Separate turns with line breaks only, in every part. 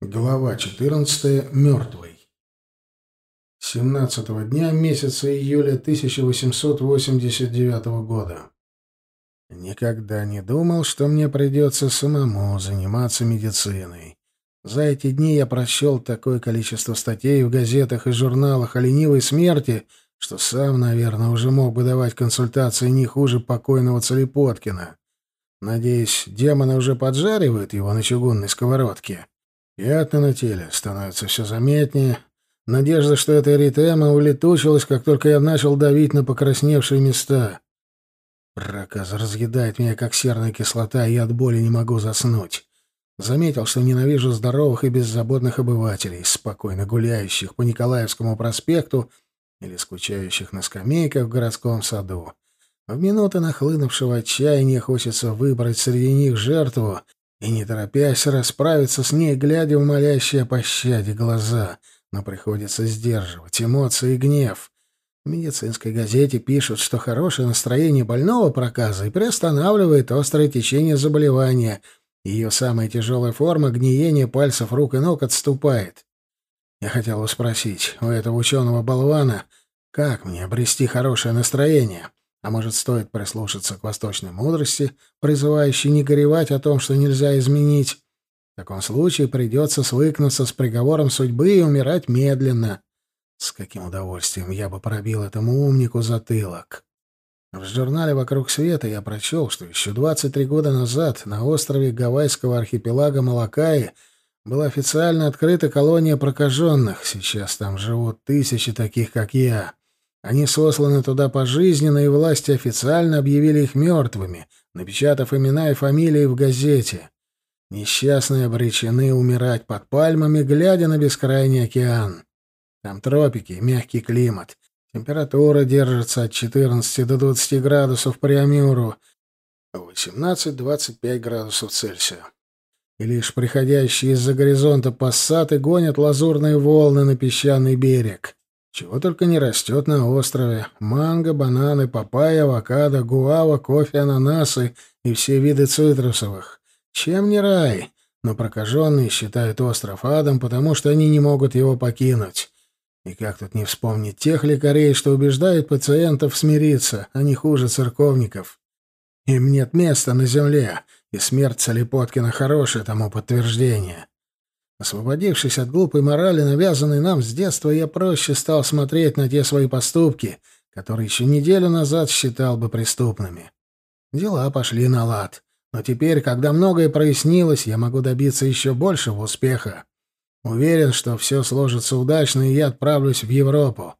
Глава 14. Мертвый. 17 дня месяца июля 1889 года. Никогда не думал, что мне придется самому заниматься медициной. За эти дни я прочел такое количество статей в газетах и журналах о ленивой смерти, что сам, наверное, уже мог бы давать консультации не хуже покойного Целепоткина. Надеюсь, демоны уже поджаривают его на чугунной сковородке. Пятна на теле становятся все заметнее. Надежда, что эта эритема улетучилась, как только я начал давить на покрасневшие места. Проказ разъедает меня, как серная кислота, и я от боли не могу заснуть. Заметил, что ненавижу здоровых и беззаботных обывателей, спокойно гуляющих по Николаевскому проспекту или скучающих на скамейках в городском саду. В минуты нахлынувшего отчаяния хочется выбрать среди них жертву и, не торопясь, расправиться с ней, глядя в молящие о пощаде глаза, но приходится сдерживать эмоции и гнев. В медицинской газете пишут, что хорошее настроение больного проказа и приостанавливает острое течение заболевания, ее самая тяжелая форма гниения пальцев рук и ног отступает. Я хотел спросить у этого ученого-болвана, как мне обрести хорошее настроение? А может, стоит прислушаться к восточной мудрости, призывающей не горевать о том, что нельзя изменить? В таком случае придется свыкнуться с приговором судьбы и умирать медленно. С каким удовольствием я бы пробил этому умнику затылок. В журнале «Вокруг света» я прочел, что еще 23 года назад на острове Гавайского архипелага Малакаи была официально открыта колония прокаженных. Сейчас там живут тысячи таких, как я. Они сосланы туда пожизненно, и власти официально объявили их мертвыми, напечатав имена и фамилии в газете. Несчастные обречены умирать под пальмами, глядя на бескрайний океан. Там тропики, мягкий климат. Температура держится от 14 до 20 градусов при Амюру, 18-25 градусов Цельсия. И лишь приходящие из-за горизонта пассаты гонят лазурные волны на песчаный берег. Чего только не растет на острове. Манго, бананы, папайя, авокадо, гуава, кофе, ананасы и все виды цитрусовых. Чем не рай? Но прокаженные считают остров адом, потому что они не могут его покинуть. И как тут не вспомнить тех лекарей, что убеждают пациентов смириться, они хуже церковников. Им нет места на земле, и смерть Солипоткина хорошее тому подтверждение. Освободившись от глупой морали, навязанной нам с детства, я проще стал смотреть на те свои поступки, которые еще неделю назад считал бы преступными. Дела пошли на лад. Но теперь, когда многое прояснилось, я могу добиться еще большего успеха. Уверен, что все сложится удачно, и я отправлюсь в Европу.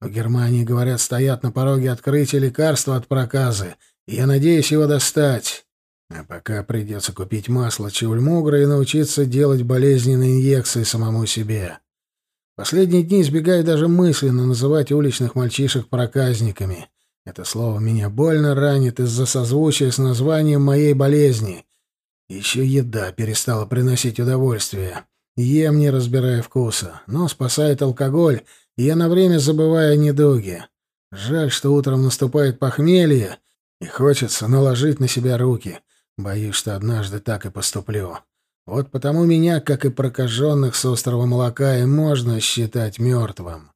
В Германии, говорят, стоят на пороге открытия лекарства от проказы, и я надеюсь его достать. А пока придется купить масло чульмугра и научиться делать болезненные инъекции самому себе. Последние дни избегаю даже мысленно называть уличных мальчишек проказниками. Это слово меня больно ранит из-за созвучия с названием моей болезни. Еще еда перестала приносить удовольствие. Ем, не разбирая вкуса. Но спасает алкоголь, и я на время забываю о недуге. Жаль, что утром наступает похмелье, и хочется наложить на себя руки — Боюсь, что однажды так и поступлю. Вот потому меня, как и прокаженных с острова Молока, и можно считать мертвым.